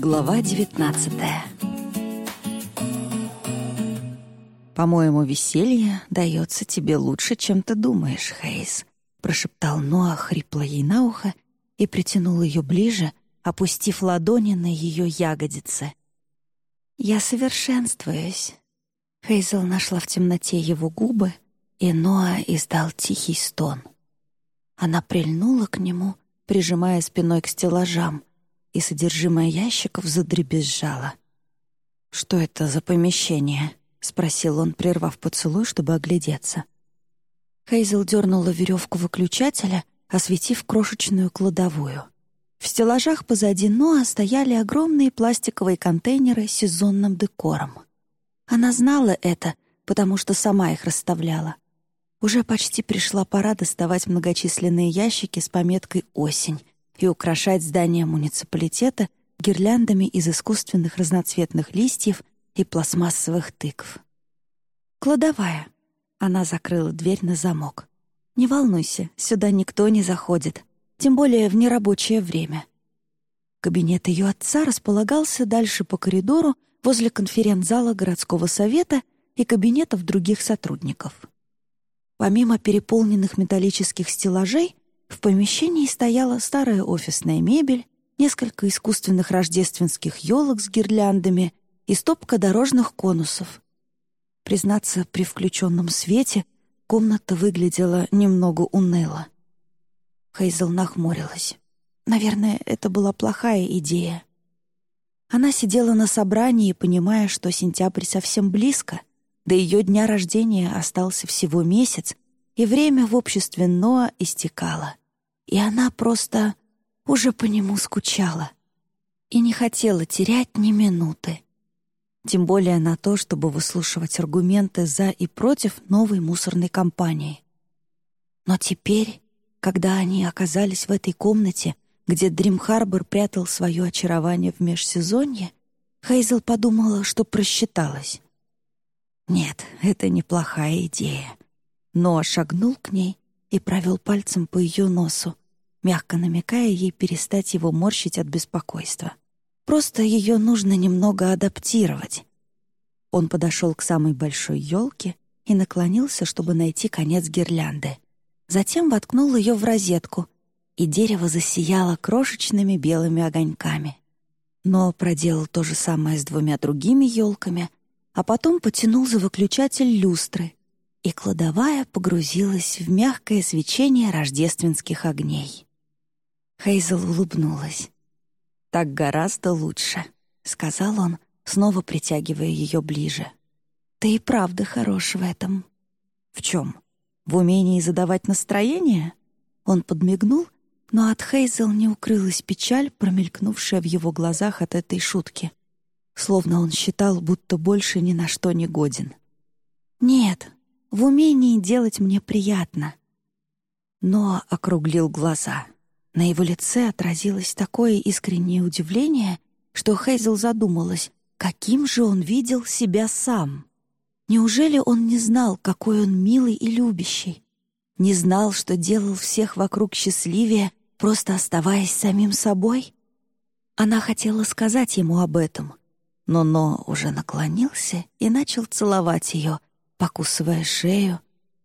Глава 19 «По-моему, веселье дается тебе лучше, чем ты думаешь, Хейс», прошептал Ноа хрипло ей на ухо и притянул ее ближе, опустив ладони на ее ягодицы. «Я совершенствуюсь». Хейзел нашла в темноте его губы, и Ноа издал тихий стон. Она прильнула к нему, прижимая спиной к стеллажам, и содержимое ящиков задребезжало. «Что это за помещение?» — спросил он, прервав поцелуй, чтобы оглядеться. Хейзел дернула веревку выключателя, осветив крошечную кладовую. В стеллажах позади Ноа стояли огромные пластиковые контейнеры с сезонным декором. Она знала это, потому что сама их расставляла. Уже почти пришла пора доставать многочисленные ящики с пометкой «Осень», и украшать здание муниципалитета гирляндами из искусственных разноцветных листьев и пластмассовых тыкв. «Кладовая». Она закрыла дверь на замок. «Не волнуйся, сюда никто не заходит, тем более в нерабочее время». Кабинет ее отца располагался дальше по коридору возле конференц-зала городского совета и кабинетов других сотрудников. Помимо переполненных металлических стеллажей, в помещении стояла старая офисная мебель, несколько искусственных рождественских елок с гирляндами и стопка дорожных конусов. Признаться, при включенном свете комната выглядела немного уныло. Хейзел нахмурилась. Наверное, это была плохая идея. Она сидела на собрании, понимая, что сентябрь совсем близко, до ее дня рождения остался всего месяц, и время в обществе Ноа истекало и она просто уже по нему скучала и не хотела терять ни минуты. Тем более на то, чтобы выслушивать аргументы за и против новой мусорной компании. Но теперь, когда они оказались в этой комнате, где Дрим Харбор прятал свое очарование в межсезонье, Хейзел подумала, что просчиталась. Нет, это неплохая идея. Но шагнул к ней и провел пальцем по ее носу, мягко намекая ей перестать его морщить от беспокойства. Просто ее нужно немного адаптировать. Он подошел к самой большой елке и наклонился, чтобы найти конец гирлянды. Затем воткнул ее в розетку, и дерево засияло крошечными белыми огоньками. Но проделал то же самое с двумя другими елками, а потом потянул за выключатель люстры, и кладовая погрузилась в мягкое свечение рождественских огней. Хейзел улыбнулась. «Так гораздо лучше», — сказал он, снова притягивая ее ближе. «Ты и правда хорош в этом». «В чем? В умении задавать настроение?» Он подмигнул, но от Хейзел не укрылась печаль, промелькнувшая в его глазах от этой шутки. Словно он считал, будто больше ни на что не годен. «Нет, в умении делать мне приятно». Но округлил глаза — на его лице отразилось такое искреннее удивление, что Хейзел задумалась, каким же он видел себя сам. Неужели он не знал, какой он милый и любящий? Не знал, что делал всех вокруг счастливее, просто оставаясь самим собой? Она хотела сказать ему об этом, но Но уже наклонился и начал целовать ее, покусывая шею,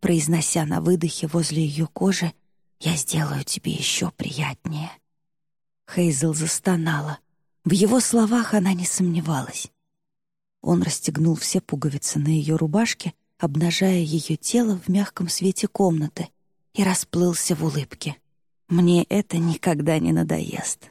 произнося на выдохе возле ее кожи я сделаю тебе еще приятнее». Хейзел застонала. В его словах она не сомневалась. Он расстегнул все пуговицы на ее рубашке, обнажая ее тело в мягком свете комнаты, и расплылся в улыбке. «Мне это никогда не надоест».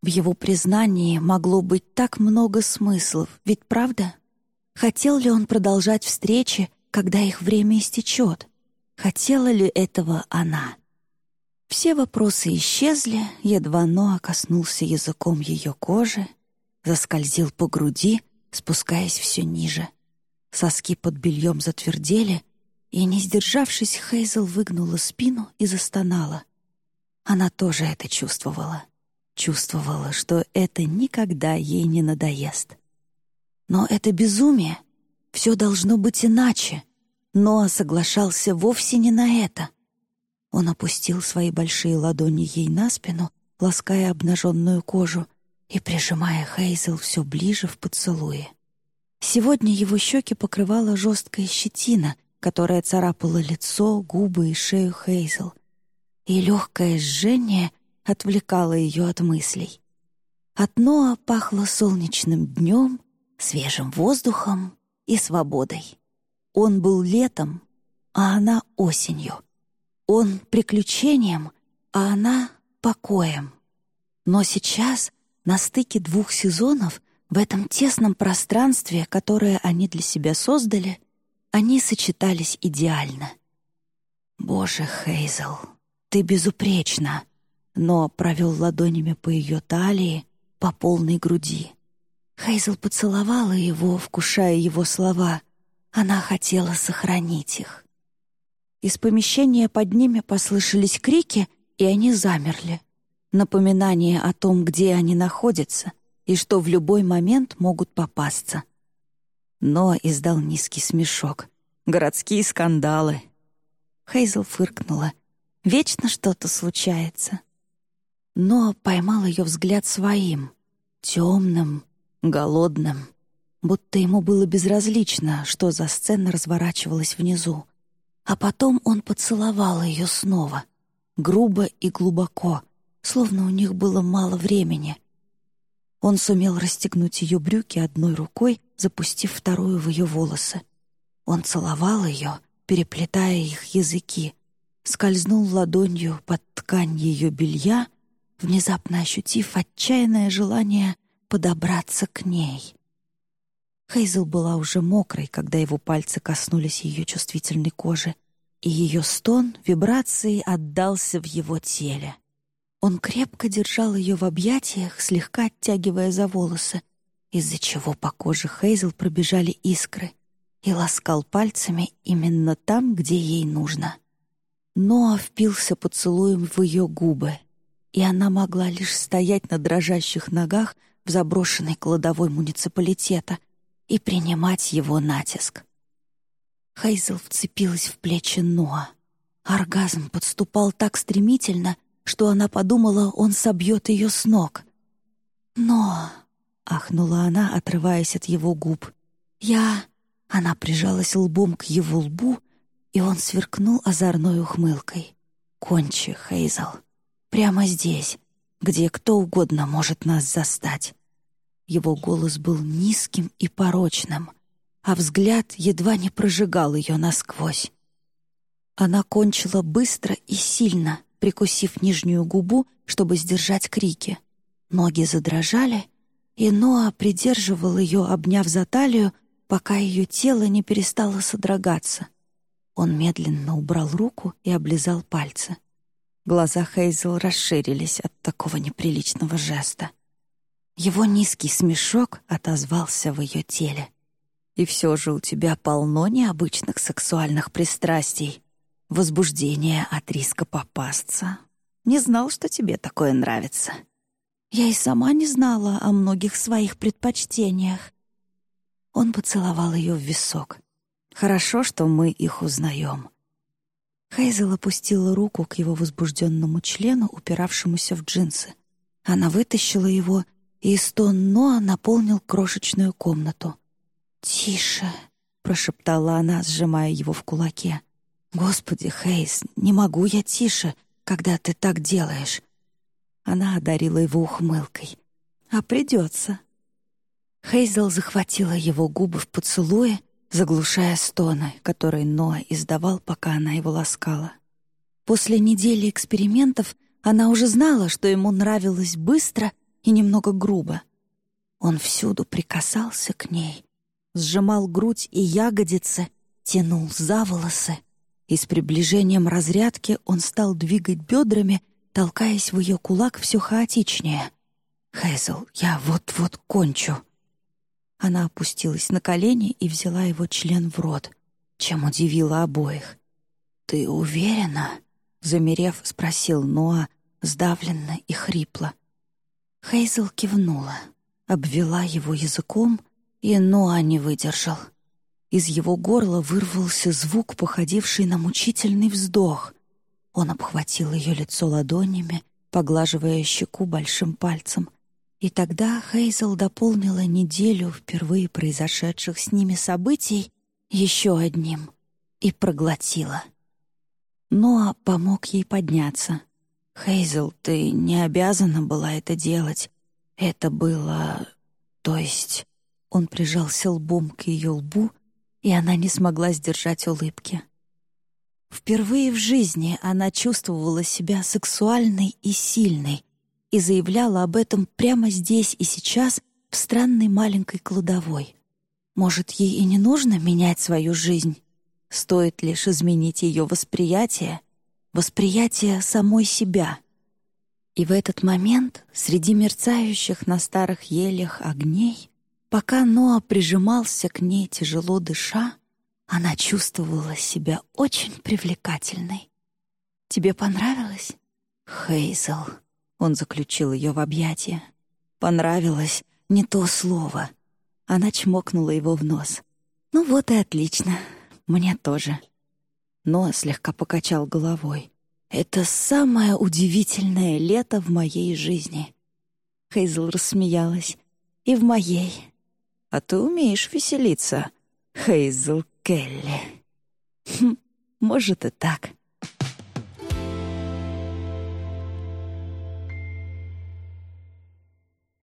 В его признании могло быть так много смыслов, ведь правда? Хотел ли он продолжать встречи, когда их время истечет? Хотела ли этого она? Все вопросы исчезли, едва Ноа коснулся языком ее кожи, заскользил по груди, спускаясь все ниже. Соски под бельем затвердели, и, не сдержавшись, Хейзел выгнула спину и застонала. Она тоже это чувствовала. Чувствовала, что это никогда ей не надоест. Но это безумие. Все должно быть иначе. Ноа соглашался вовсе не на это. Он опустил свои большие ладони ей на спину, лаская обнаженную кожу, и прижимая Хейзел все ближе в поцелуе. Сегодня его щеки покрывала жесткая щетина, которая царапала лицо, губы и шею Хейзел. И легкое жжение отвлекало ее от мыслей. От Ноа пахло солнечным днем, свежим воздухом и свободой. Он был летом, а она осенью. Он приключением, а она покоем. Но сейчас, на стыке двух сезонов, в этом тесном пространстве, которое они для себя создали, они сочетались идеально. «Боже, Хейзел, ты безупречна!» но провел ладонями по ее талии, по полной груди. Хейзел поцеловала его, вкушая его слова. Она хотела сохранить их. Из помещения под ними послышались крики, и они замерли. Напоминание о том, где они находятся, и что в любой момент могут попасться. Но издал низкий смешок. «Городские скандалы!» Хейзел фыркнула. «Вечно что-то случается» но поймал ее взгляд своим, темным, голодным, будто ему было безразлично, что за сцена разворачивалась внизу. А потом он поцеловал ее снова, грубо и глубоко, словно у них было мало времени. Он сумел расстегнуть ее брюки одной рукой, запустив вторую в ее волосы. Он целовал ее, переплетая их языки, скользнул ладонью под ткань ее белья — внезапно ощутив отчаянное желание подобраться к ней. Хейзел была уже мокрой, когда его пальцы коснулись ее чувствительной кожи, и ее стон вибрацией отдался в его теле. Он крепко держал ее в объятиях, слегка оттягивая за волосы, из-за чего по коже Хейзел пробежали искры, и ласкал пальцами именно там, где ей нужно. Ноа впился поцелуем в ее губы — и она могла лишь стоять на дрожащих ногах в заброшенной кладовой муниципалитета и принимать его натиск. Хейзел вцепилась в плечи Ноа. Оргазм подступал так стремительно, что она подумала, он собьет ее с ног. «Но...» — ахнула она, отрываясь от его губ. «Я...» — она прижалась лбом к его лбу, и он сверкнул озорной ухмылкой. «Кончи, Хейзел». Прямо здесь, где кто угодно может нас застать. Его голос был низким и порочным, а взгляд едва не прожигал ее насквозь. Она кончила быстро и сильно, прикусив нижнюю губу, чтобы сдержать крики. Ноги задрожали, и Ноа придерживал ее, обняв за талию, пока ее тело не перестало содрогаться. Он медленно убрал руку и облизал пальцы. Глаза Хейзел расширились от такого неприличного жеста. Его низкий смешок отозвался в ее теле. «И все же у тебя полно необычных сексуальных пристрастий. Возбуждение от риска попасться. Не знал, что тебе такое нравится. Я и сама не знала о многих своих предпочтениях». Он поцеловал ее в висок. «Хорошо, что мы их узнаем. Хейзел опустила руку к его возбужденному члену, упиравшемуся в джинсы. Она вытащила его, и стон Ноа наполнил крошечную комнату. «Тише!» — прошептала она, сжимая его в кулаке. «Господи, Хейз, не могу я тише, когда ты так делаешь!» Она одарила его ухмылкой. «А придется!» Хейзел захватила его губы в поцелуе, заглушая стоны, которые Ноа издавал, пока она его ласкала. После недели экспериментов она уже знала, что ему нравилось быстро и немного грубо. Он всюду прикасался к ней, сжимал грудь и ягодицы, тянул за волосы, и с приближением разрядки он стал двигать бедрами, толкаясь в ее кулак все хаотичнее. «Хэзл, я вот-вот кончу», она опустилась на колени и взяла его член в рот, чем удивила обоих. «Ты уверена?» — замерев, спросил Ноа, сдавленно и хрипло. Хейзел кивнула, обвела его языком, и Ноа не выдержал. Из его горла вырвался звук, походивший на мучительный вздох. Он обхватил ее лицо ладонями, поглаживая щеку большим пальцем, И тогда Хейзел дополнила неделю впервые произошедших с ними событий еще одним и проглотила. Ноа помог ей подняться. «Хейзел, ты не обязана была это делать. Это было... То есть...» Он прижался лбом к ее лбу, и она не смогла сдержать улыбки. Впервые в жизни она чувствовала себя сексуальной и сильной и заявляла об этом прямо здесь и сейчас в странной маленькой кладовой. Может, ей и не нужно менять свою жизнь? Стоит лишь изменить ее восприятие, восприятие самой себя. И в этот момент, среди мерцающих на старых елях огней, пока Ноа прижимался к ней, тяжело дыша, она чувствовала себя очень привлекательной. «Тебе понравилось?» «Хейзел», — он заключил ее в объятия. «Понравилось не то слово». Она чмокнула его в нос. «Ну вот и отлично. Мне тоже». Но слегка покачал головой. «Это самое удивительное лето в моей жизни». Хейзел рассмеялась. «И в моей». «А ты умеешь веселиться, Хейзел Келли». «Хм, может и так».